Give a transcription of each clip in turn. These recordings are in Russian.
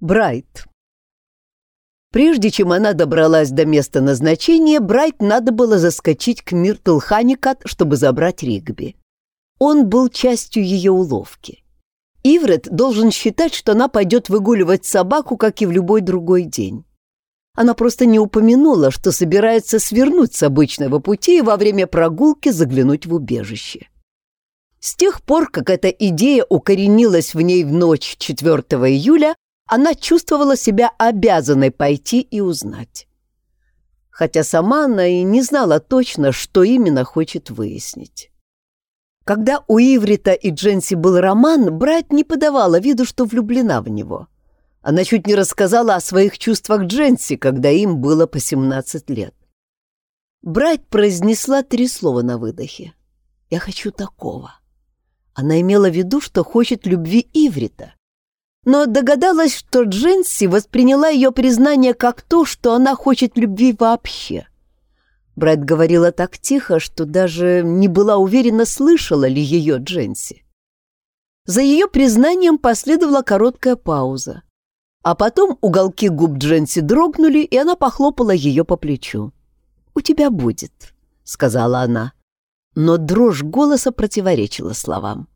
Брайт. Прежде чем она добралась до места назначения, Брайт надо было заскочить к Миртл Ханикат, чтобы забрать Ригби. Он был частью ее уловки. Иврет должен считать, что она пойдет выгуливать собаку, как и в любой другой день. Она просто не упомянула, что собирается свернуть с обычного пути и во время прогулки заглянуть в убежище. С тех пор, как эта идея укоренилась в ней в ночь 4 июля, она чувствовала себя обязанной пойти и узнать. Хотя сама она и не знала точно, что именно хочет выяснить. Когда у Иврита и Дженси был роман, брат не подавала виду, что влюблена в него. Она чуть не рассказала о своих чувствах Дженси, когда им было по 17 лет. Брайт произнесла три слова на выдохе. «Я хочу такого». Она имела в виду, что хочет любви Иврита, но догадалась, что Дженси восприняла ее признание как то, что она хочет любви вообще. Брайт говорила так тихо, что даже не была уверена, слышала ли ее Дженси. За ее признанием последовала короткая пауза. А потом уголки губ Дженси дрогнули, и она похлопала ее по плечу. «У тебя будет», — сказала она. Но дрожь голоса противоречила словам.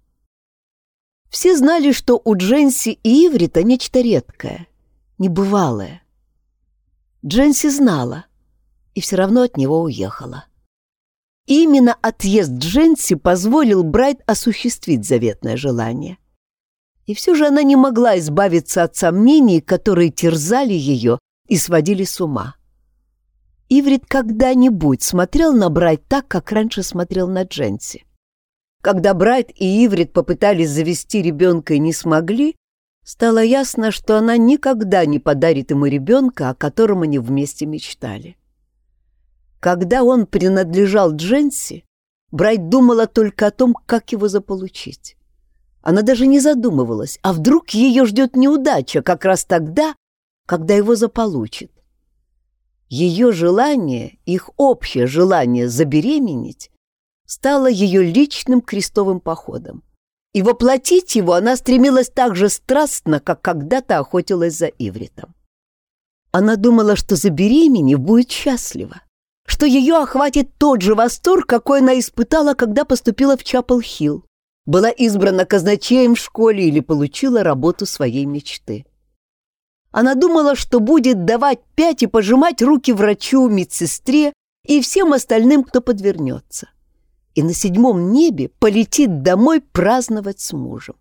Все знали, что у Дженси и Иврита нечто редкое, небывалое. Дженси знала и все равно от него уехала. именно отъезд Дженси позволил Брайт осуществить заветное желание. И все же она не могла избавиться от сомнений, которые терзали ее и сводили с ума. Иврит когда-нибудь смотрел на Брайт так, как раньше смотрел на Дженси. Когда Брайт и Иврит попытались завести ребенка и не смогли, стало ясно, что она никогда не подарит ему ребенка, о котором они вместе мечтали. Когда он принадлежал Дженси, Брайт думала только о том, как его заполучить. Она даже не задумывалась, а вдруг ее ждет неудача как раз тогда, когда его заполучит. Ее желание, их общее желание забеременеть, стало ее личным крестовым походом. И воплотить его она стремилась так же страстно, как когда-то охотилась за Ивритом. Она думала, что забеременев будет счастлива, что ее охватит тот же восторг, какой она испытала, когда поступила в Чапл-Хилл, была избрана казначеем в школе или получила работу своей мечты. Она думала, что будет давать пять и пожимать руки врачу, медсестре и всем остальным, кто подвернется. И на седьмом небе полетит домой праздновать с мужем.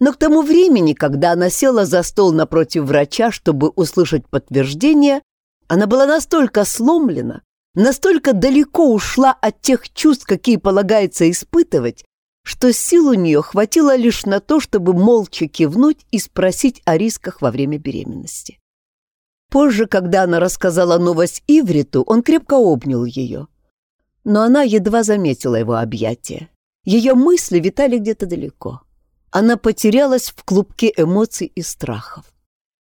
Но к тому времени, когда она села за стол напротив врача, чтобы услышать подтверждение, она была настолько сломлена, настолько далеко ушла от тех чувств, какие полагается испытывать, что сил у нее хватило лишь на то, чтобы молча кивнуть и спросить о рисках во время беременности. Позже, когда она рассказала новость Ивриту, он крепко обнял ее. Но она едва заметила его объятия. Ее мысли витали где-то далеко. Она потерялась в клубке эмоций и страхов.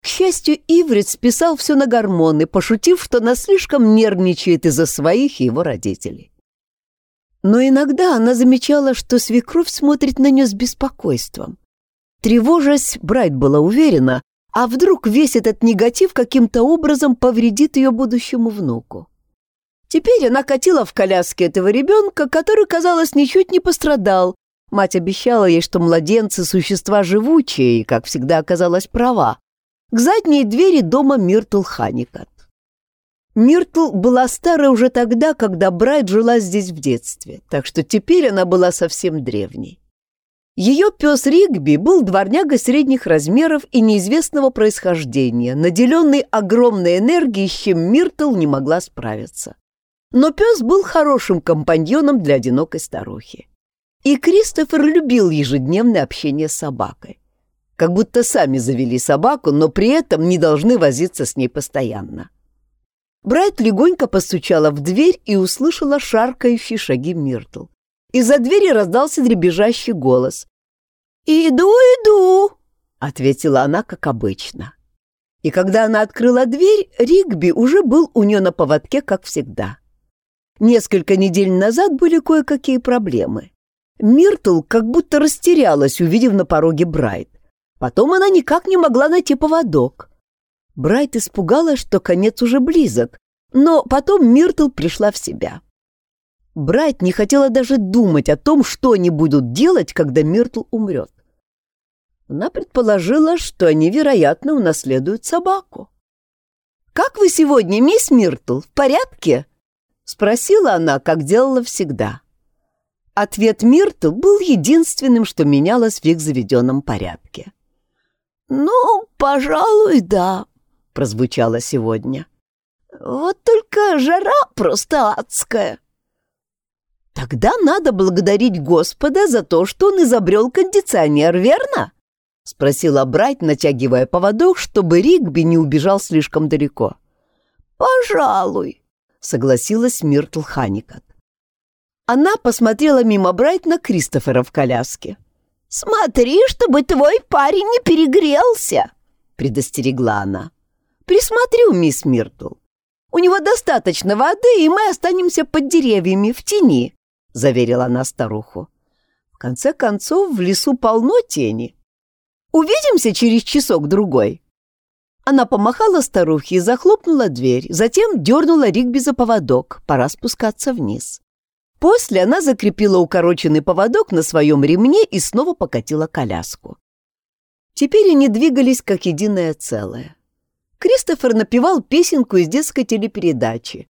К счастью, Иврит списал все на гормоны, пошутив, что она слишком нервничает из-за своих и его родителей. Но иногда она замечала, что свекровь смотрит на нее с беспокойством. Тревожась, Брайт была уверена, а вдруг весь этот негатив каким-то образом повредит ее будущему внуку. Теперь она катила в коляске этого ребенка, который, казалось, ничуть не пострадал. Мать обещала ей, что младенцы — существа живучие, и, как всегда, оказалась права. К задней двери дома Миртл Ханикат. Миртл была старой уже тогда, когда Брайт жила здесь в детстве, так что теперь она была совсем древней. Ее пес Ригби был дворняга средних размеров и неизвестного происхождения, наделенный огромной энергией, с чем Миртл не могла справиться. Но пес был хорошим компаньоном для одинокой старухи. И Кристофер любил ежедневное общение с собакой. Как будто сами завели собаку, но при этом не должны возиться с ней постоянно. Брайт легонько постучала в дверь и услышала шаркающие шаги Миртл. Из-за двери раздался дребезжащий голос. «Иду, иду!» — ответила она, как обычно. И когда она открыла дверь, Ригби уже был у нее на поводке, как всегда. Несколько недель назад были кое-какие проблемы. Миртл как будто растерялась, увидев на пороге Брайт. Потом она никак не могла найти поводок. Брайт испугалась, что конец уже близок, но потом Миртл пришла в себя. Брайт не хотела даже думать о том, что они будут делать, когда Миртл умрет. Она предположила, что они, вероятно, унаследуют собаку. «Как вы сегодня, мисс Миртл, в порядке?» — спросила она, как делала всегда. Ответ Миртл был единственным, что менялось в их заведенном порядке. «Ну, пожалуй, да», — прозвучало сегодня. «Вот только жара просто адская». «Тогда надо благодарить Господа за то, что он изобрел кондиционер, верно?» — спросила Брайт, натягивая поводок, чтобы Ригби не убежал слишком далеко. «Пожалуй», — согласилась Миртл Ханикат. Она посмотрела мимо Брайт на Кристофера в коляске. «Смотри, чтобы твой парень не перегрелся!» — предостерегла она. «Присмотрю, мисс Миртл. У него достаточно воды, и мы останемся под деревьями в тени», — заверила она старуху. «В конце концов, в лесу полно тени. Увидимся через часок-другой». Она помахала старухе и захлопнула дверь, затем дернула Ригби за поводок. Пора спускаться вниз. После она закрепила укороченный поводок на своем ремне и снова покатила коляску. Теперь они двигались как единое целое. Кристофер напевал песенку из детской телепередачи,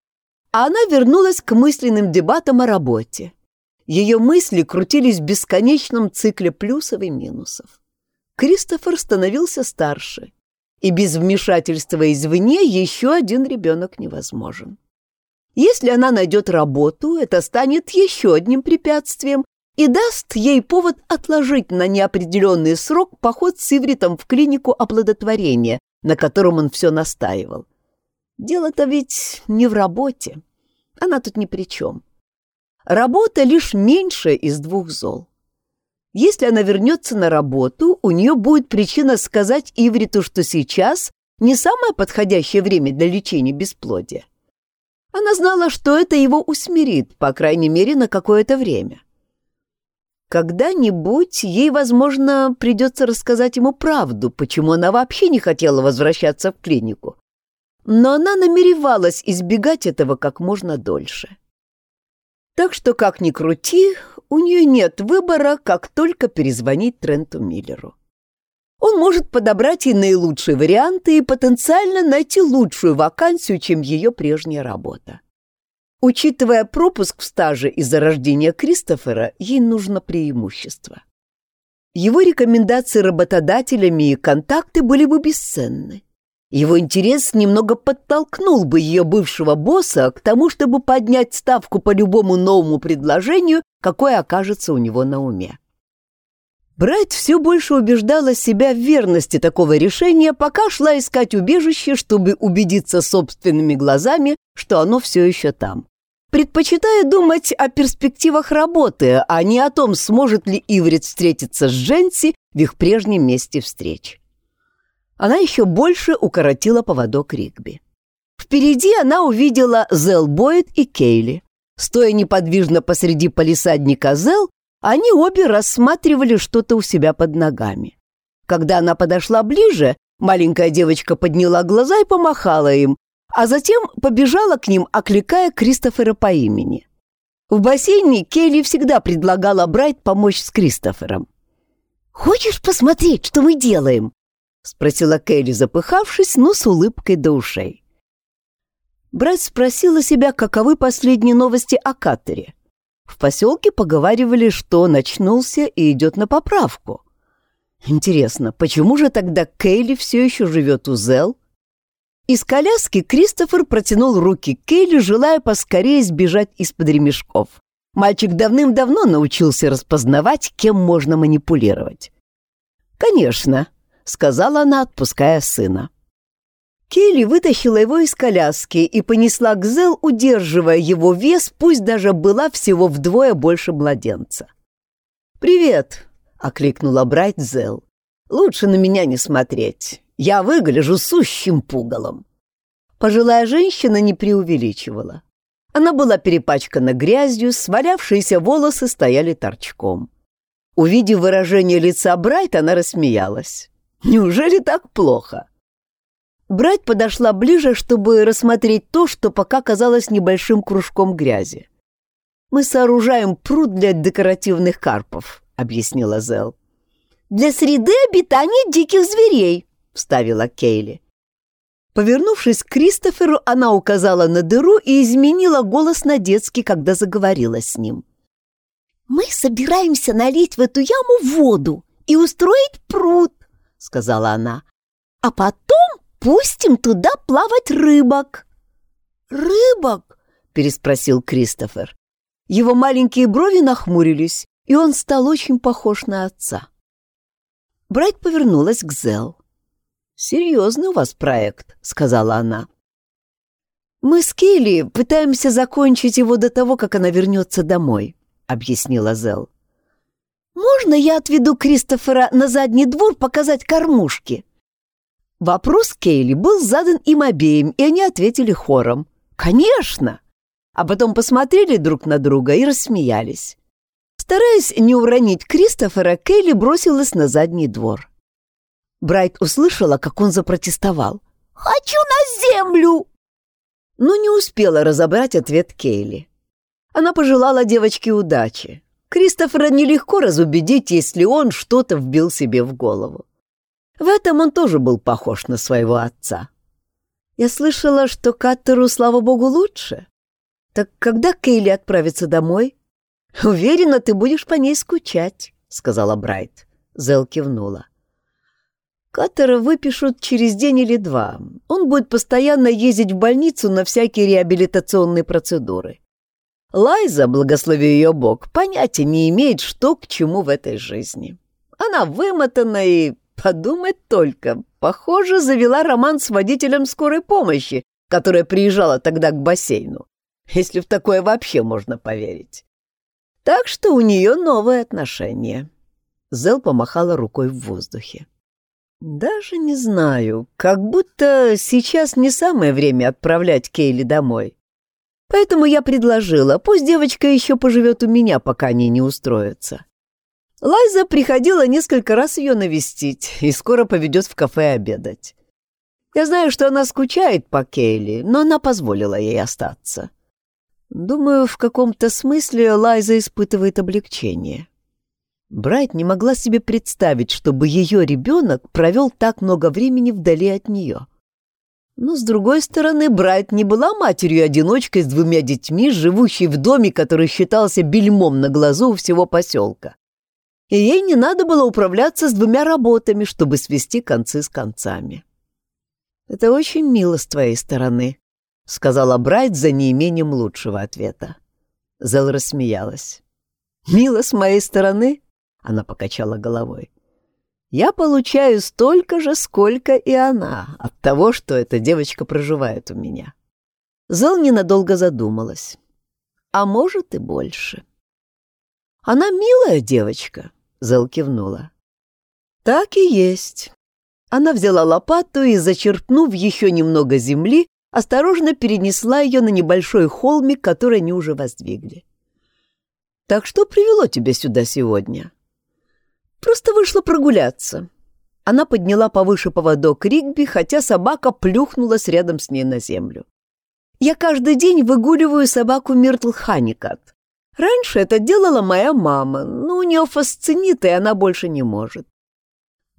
а она вернулась к мысленным дебатам о работе. Ее мысли крутились в бесконечном цикле плюсов и минусов. Кристофер становился старше, и без вмешательства извне еще один ребенок невозможен. Если она найдет работу, это станет еще одним препятствием и даст ей повод отложить на неопределенный срок поход с Ивритом в клинику оплодотворения, на котором он все настаивал. Дело-то ведь не в работе. Она тут ни при чем. Работа лишь меньшая из двух зол. Если она вернется на работу, у нее будет причина сказать Ивриту, что сейчас не самое подходящее время для лечения бесплодия. Она знала, что это его усмирит, по крайней мере, на какое-то время. Когда-нибудь ей, возможно, придется рассказать ему правду, почему она вообще не хотела возвращаться в клинику. Но она намеревалась избегать этого как можно дольше. Так что, как ни крути, у нее нет выбора, как только перезвонить Тренту Миллеру. Он может подобрать ей наилучшие варианты и потенциально найти лучшую вакансию, чем ее прежняя работа. Учитывая пропуск в стаже из-за рождения Кристофера, ей нужно преимущество. Его рекомендации работодателями и контакты были бы бесценны. Его интерес немного подтолкнул бы ее бывшего босса к тому, чтобы поднять ставку по любому новому предложению, какое окажется у него на уме. Брайт все больше убеждала себя в верности такого решения, пока шла искать убежище, чтобы убедиться собственными глазами, что оно все еще там. Предпочитая думать о перспективах работы, а не о том, сможет ли Иврит встретиться с Дженси в их прежнем месте встреч. Она еще больше укоротила поводок Ригби. Впереди она увидела Зел Бойд и Кейли. Стоя неподвижно посреди палисадника Зел, они обе рассматривали что-то у себя под ногами. Когда она подошла ближе, маленькая девочка подняла глаза и помахала им, а затем побежала к ним, окликая Кристофера по имени. В бассейне Келли всегда предлагала Брайт помочь с Кристофером. «Хочешь посмотреть, что мы делаем?» — спросила Келли, запыхавшись, но с улыбкой до ушей. Брайт спросила себя, каковы последние новости о Катере. В поселке поговаривали, что он очнулся и идет на поправку. Интересно, почему же тогда Кейли все еще живет у Зел? Из коляски Кристофер протянул руки Кейли, желая поскорее сбежать из-под ремешков. Мальчик давным-давно научился распознавать, кем можно манипулировать. «Конечно», — сказала она, отпуская сына. Келли вытащила его из коляски и понесла к Зел, удерживая его вес, пусть даже была всего вдвое больше младенца. «Привет!» — окликнула Брайт Зел. «Лучше на меня не смотреть. Я выгляжу сущим пугалом». Пожилая женщина не преувеличивала. Она была перепачкана грязью, свалявшиеся волосы стояли торчком. Увидев выражение лица Брайт, она рассмеялась. Неужели так плохо?» Брать подошла ближе, чтобы рассмотреть то, что пока казалось небольшим кружком грязи. «Мы сооружаем пруд для декоративных карпов», — объяснила Зел. «Для среды обитания диких зверей», — вставила Кейли. Повернувшись к Кристоферу, она указала на дыру и изменила голос на детский, когда заговорила с ним. «Мы собираемся налить в эту яму воду и устроить пруд», — сказала она. «А потом пустим туда плавать рыбок». «Рыбок?» — переспросил Кристофер. Его маленькие брови нахмурились, и он стал очень похож на отца. Брайт повернулась к Зел. «Серьезный у вас проект», — сказала она. «Мы с Келли пытаемся закончить его до того, как она вернется домой», — объяснила Зел. «Можно я отведу Кристофера на задний двор показать кормушки?» Вопрос Кейли был задан им обеим, и они ответили хором. «Конечно!» А потом посмотрели друг на друга и рассмеялись. Стараясь не уронить Кристофера, Кейли бросилась на задний двор. Брайт услышала, как он запротестовал. «Хочу на землю!» Но не успела разобрать ответ Кейли. Она пожелала девочке удачи. Кристофера нелегко разубедить, если он что-то вбил себе в голову. В этом он тоже был похож на своего отца. Я слышала, что Каттеру, слава богу, лучше. Так когда Кейли отправится домой? Уверена, ты будешь по ней скучать, сказала Брайт. Зел кивнула. Каттера выпишут через день или два. Он будет постоянно ездить в больницу на всякие реабилитационные процедуры. Лайза, благослови ее Бог, понятия не имеет, что к чему в этой жизни. Она вымотана и, подумать только, похоже, завела роман с водителем скорой помощи, которая приезжала тогда к бассейну, если в такое вообще можно поверить. Так что у нее новые отношения. Зел помахала рукой в воздухе. «Даже не знаю, как будто сейчас не самое время отправлять Кейли домой. Поэтому я предложила, пусть девочка еще поживет у меня, пока они не устроятся. Лайза приходила несколько раз ее навестить и скоро поведет в кафе обедать. Я знаю, что она скучает по Кейли, но она позволила ей остаться. Думаю, в каком-то смысле Лайза испытывает облегчение. Брайт не могла себе представить, чтобы ее ребенок провел так много времени вдали от нее. Но, с другой стороны, Брайт не была матерью-одиночкой с двумя детьми, живущей в доме, который считался бельмом на глазу у всего поселка. И ей не надо было управляться с двумя работами, чтобы свести концы с концами. «Это очень мило с твоей стороны», — сказала Брайт за неимением лучшего ответа. Зел рассмеялась. «Мило с моей стороны?» Она покачала головой. Я получаю столько же, сколько и она, от того, что эта девочка проживает у меня. Зел ненадолго задумалась. А может и больше. Она милая девочка, Зел кивнула. Так и есть. Она взяла лопату и, зачерпнув еще немного земли, осторожно перенесла ее на небольшой холмик, который они уже воздвигли. «Так что привело тебя сюда сегодня?» Просто вышла прогуляться. Она подняла повыше поводок Ригби, хотя собака плюхнулась рядом с ней на землю. Я каждый день выгуливаю собаку Миртл Ханикат. Раньше это делала моя мама, но у нее фасцинит, и она больше не может.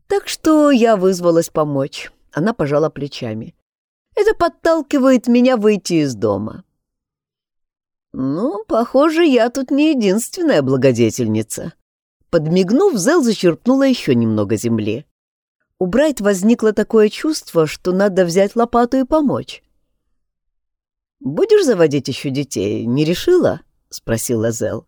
Так что я вызвалась помочь. Она пожала плечами. Это подталкивает меня выйти из дома. Ну, похоже, я тут не единственная благодетельница. Подмигнув, Зел зачерпнула еще немного земли. У Брайт возникло такое чувство, что надо взять лопату и помочь. «Будешь заводить еще детей, не решила?» — спросила Зел.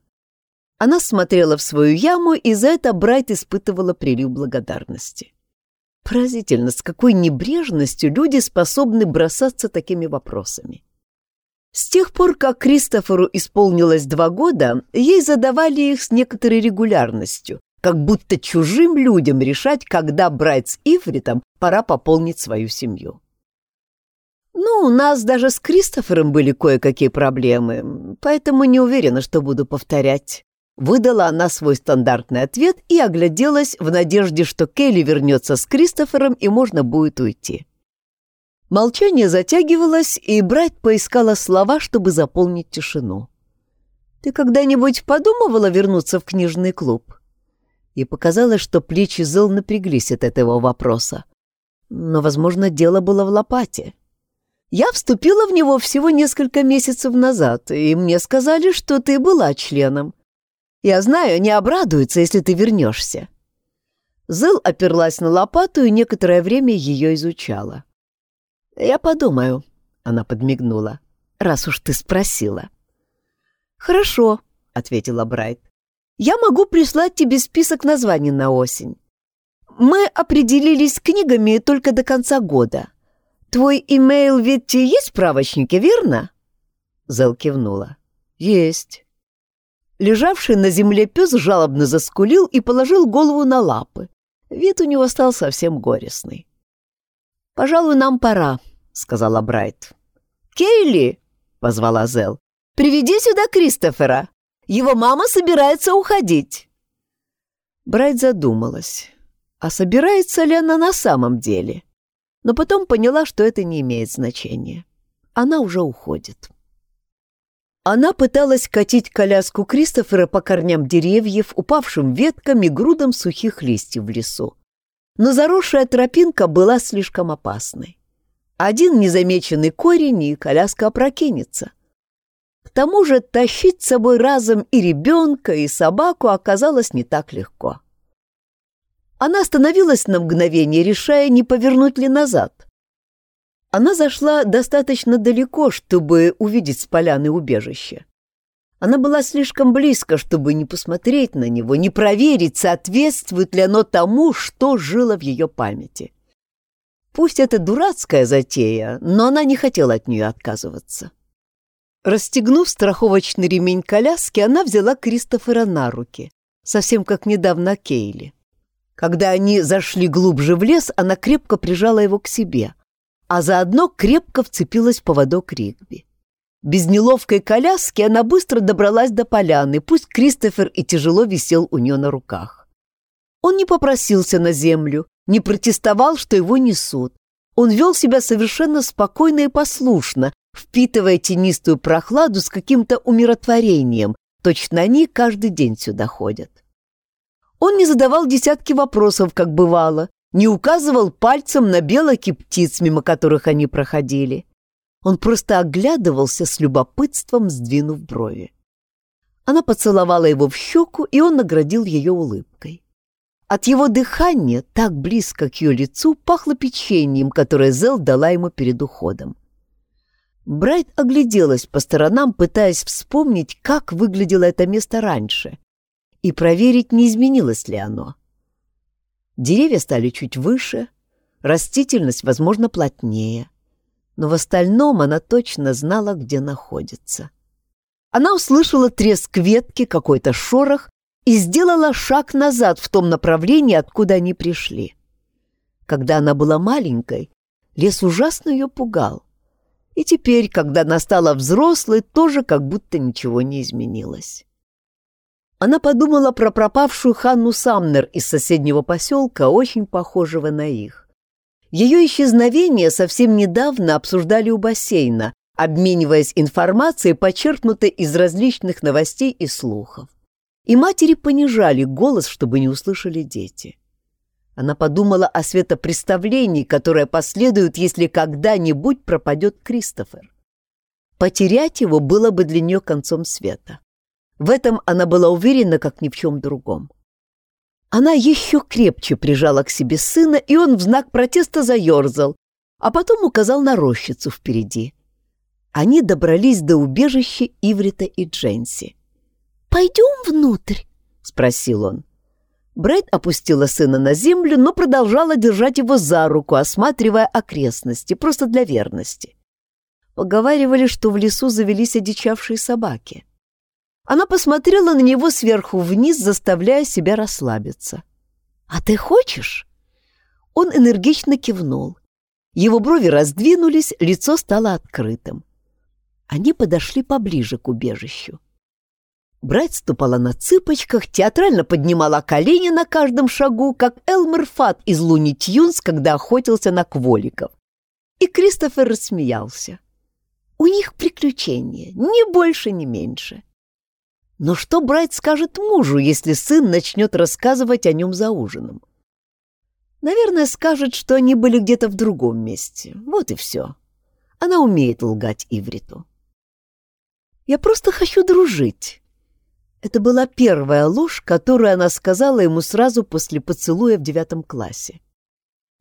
Она смотрела в свою яму, и за это Брайт испытывала прилив благодарности. Поразительно, с какой небрежностью люди способны бросаться такими вопросами. С тех пор, как Кристоферу исполнилось два года, ей задавали их с некоторой регулярностью, как будто чужим людям решать, когда брать с Ифритом пора пополнить свою семью. Ну, у нас даже с Кристофером были кое-какие проблемы, поэтому не уверена, что буду повторять, Выдала она свой стандартный ответ и огляделась в надежде, что Келли вернется с Кристофером и можно будет уйти. Молчание затягивалось, и Брайт поискала слова, чтобы заполнить тишину. «Ты когда-нибудь подумывала вернуться в книжный клуб?» И показалось, что плечи Зел напряглись от этого вопроса. Но, возможно, дело было в лопате. Я вступила в него всего несколько месяцев назад, и мне сказали, что ты была членом. Я знаю, не обрадуются, если ты вернешься. Зыл оперлась на лопату и некоторое время ее изучала. «Я подумаю», — она подмигнула, — «раз уж ты спросила». «Хорошо», — ответила Брайт. «Я могу прислать тебе список названий на осень. Мы определились с книгами только до конца года. Твой имейл ведь есть в справочнике, верно?» Зел кивнула. «Есть». Лежавший на земле пес жалобно заскулил и положил голову на лапы. Вид у него стал совсем горестный. «Пожалуй, нам пора», — сказала Брайт. «Кейли!» — позвала Зел. «Приведи сюда Кристофера. Его мама собирается уходить». Брайт задумалась, а собирается ли она на самом деле? Но потом поняла, что это не имеет значения. Она уже уходит. Она пыталась катить коляску Кристофера по корням деревьев, упавшим веткам и грудам сухих листьев в лесу. Но заросшая тропинка была слишком опасной. Один незамеченный корень, и коляска опрокинется. К тому же тащить с собой разом и ребенка, и собаку оказалось не так легко. Она остановилась на мгновение, решая, не повернуть ли назад. Она зашла достаточно далеко, чтобы увидеть с поляны убежище. Она была слишком близко, чтобы не посмотреть на него, не проверить, соответствует ли оно тому, что жило в ее памяти. Пусть это дурацкая затея, но она не хотела от нее отказываться. Расстегнув страховочный ремень коляски, она взяла Кристофера на руки, совсем как недавно Кейли. Когда они зашли глубже в лес, она крепко прижала его к себе — а заодно крепко вцепилась в поводок Ригби. Без неловкой коляски она быстро добралась до поляны, пусть Кристофер и тяжело висел у нее на руках. Он не попросился на землю, не протестовал, что его несут. Он вел себя совершенно спокойно и послушно, впитывая тенистую прохладу с каким-то умиротворением. Точно они каждый день сюда ходят. Он не задавал десятки вопросов, как бывало, не указывал пальцем на белок и птиц, мимо которых они проходили. Он просто оглядывался с любопытством, сдвинув брови. Она поцеловала его в щеку, и он наградил ее улыбкой. От его дыхания, так близко к ее лицу, пахло печеньем, которое Зел дала ему перед уходом. Брайт огляделась по сторонам, пытаясь вспомнить, как выглядело это место раньше, и проверить, не изменилось ли оно. Деревья стали чуть выше, растительность, возможно, плотнее. Но в остальном она точно знала, где находится. Она услышала треск ветки, какой-то шорох и сделала шаг назад в том направлении, откуда они пришли. Когда она была маленькой, лес ужасно ее пугал. И теперь, когда она стала взрослой, тоже как будто ничего не изменилось. Она подумала про пропавшую Ханну Самнер из соседнего поселка, очень похожего на их. Ее исчезновение совсем недавно обсуждали у бассейна, обмениваясь информацией, почерпнутой из различных новостей и слухов. И матери понижали голос, чтобы не услышали дети. Она подумала о светопреставлении, которое последует, если когда-нибудь пропадет Кристофер. Потерять его было бы для нее концом света. В этом она была уверена, как ни в чем другом. Она еще крепче прижала к себе сына, и он в знак протеста заерзал, а потом указал на рощицу впереди. Они добрались до убежища Иврита и Дженси. «Пойдем внутрь?» — спросил он. Брэд опустила сына на землю, но продолжала держать его за руку, осматривая окрестности, просто для верности. Поговаривали, что в лесу завелись одичавшие собаки. Она посмотрела на него сверху вниз, заставляя себя расслабиться. «А ты хочешь?» Он энергично кивнул. Его брови раздвинулись, лицо стало открытым. Они подошли поближе к убежищу. Брайт ступала на цыпочках, театрально поднимала колени на каждом шагу, как Элмер Фат из Луни Тюнс, когда охотился на кволиков. И Кристофер рассмеялся. У них приключения, ни больше, ни меньше. Но что Брайт скажет мужу, если сын начнет рассказывать о нем за ужином? Наверное, скажет, что они были где-то в другом месте. Вот и все. Она умеет лгать Ивриту. «Я просто хочу дружить». Это была первая ложь, которую она сказала ему сразу после поцелуя в девятом классе.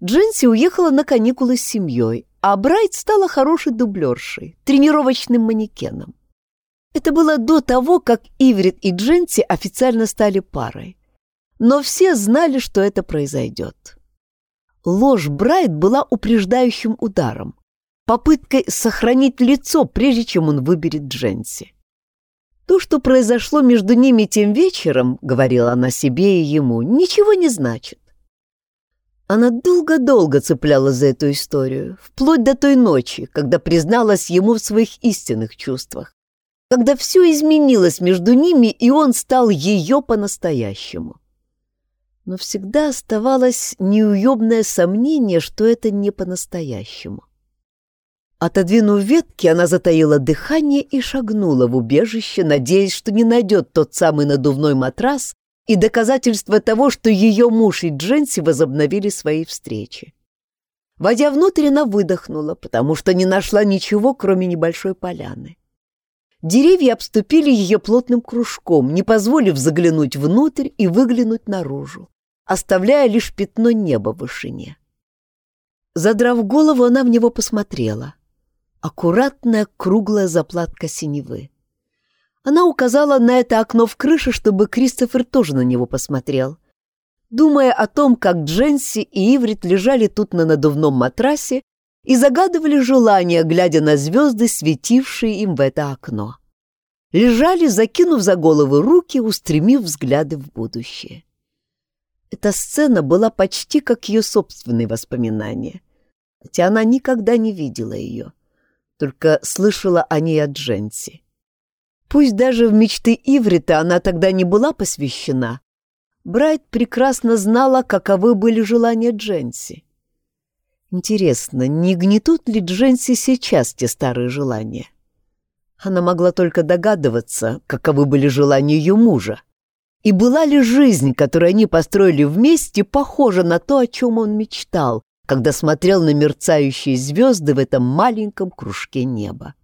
Дженси уехала на каникулы с семьей, а Брайт стала хорошей дублершей, тренировочным манекеном. Это было до того, как Иврит и Дженси официально стали парой. Но все знали, что это произойдет. Ложь Брайт была упреждающим ударом, попыткой сохранить лицо, прежде чем он выберет Дженси. То, что произошло между ними тем вечером, говорила она себе и ему, ничего не значит. Она долго-долго цеплялась за эту историю, вплоть до той ночи, когда призналась ему в своих истинных чувствах, когда все изменилось между ними, и он стал ее по-настоящему. Но всегда оставалось неуемное сомнение, что это не по-настоящему. Отодвинув ветки, она затаила дыхание и шагнула в убежище, надеясь, что не найдет тот самый надувной матрас, и доказательство того, что ее муж и Дженси возобновили свои встречи. Войдя внутрь, она выдохнула, потому что не нашла ничего, кроме небольшой поляны. Деревья обступили ее плотным кружком, не позволив заглянуть внутрь и выглянуть наружу, оставляя лишь пятно неба в вышине. Задрав голову, она в него посмотрела. Аккуратная круглая заплатка синевы. Она указала на это окно в крыше, чтобы Кристофер тоже на него посмотрел. Думая о том, как Дженси и Иврит лежали тут на надувном матрасе и загадывали желание, глядя на звезды, светившие им в это окно. Лежали, закинув за головы руки, устремив взгляды в будущее. Эта сцена была почти как ее собственные воспоминания, хотя она никогда не видела ее, только слышала о ней от Дженси. Пусть даже в мечты Иврита она тогда не была посвящена, Брайт прекрасно знала, каковы были желания Дженси. Интересно, не гнетут ли Дженси сейчас те старые желания? Она могла только догадываться, каковы были желания ее мужа. И была ли жизнь, которую они построили вместе, похожа на то, о чем он мечтал, когда смотрел на мерцающие звезды в этом маленьком кружке неба?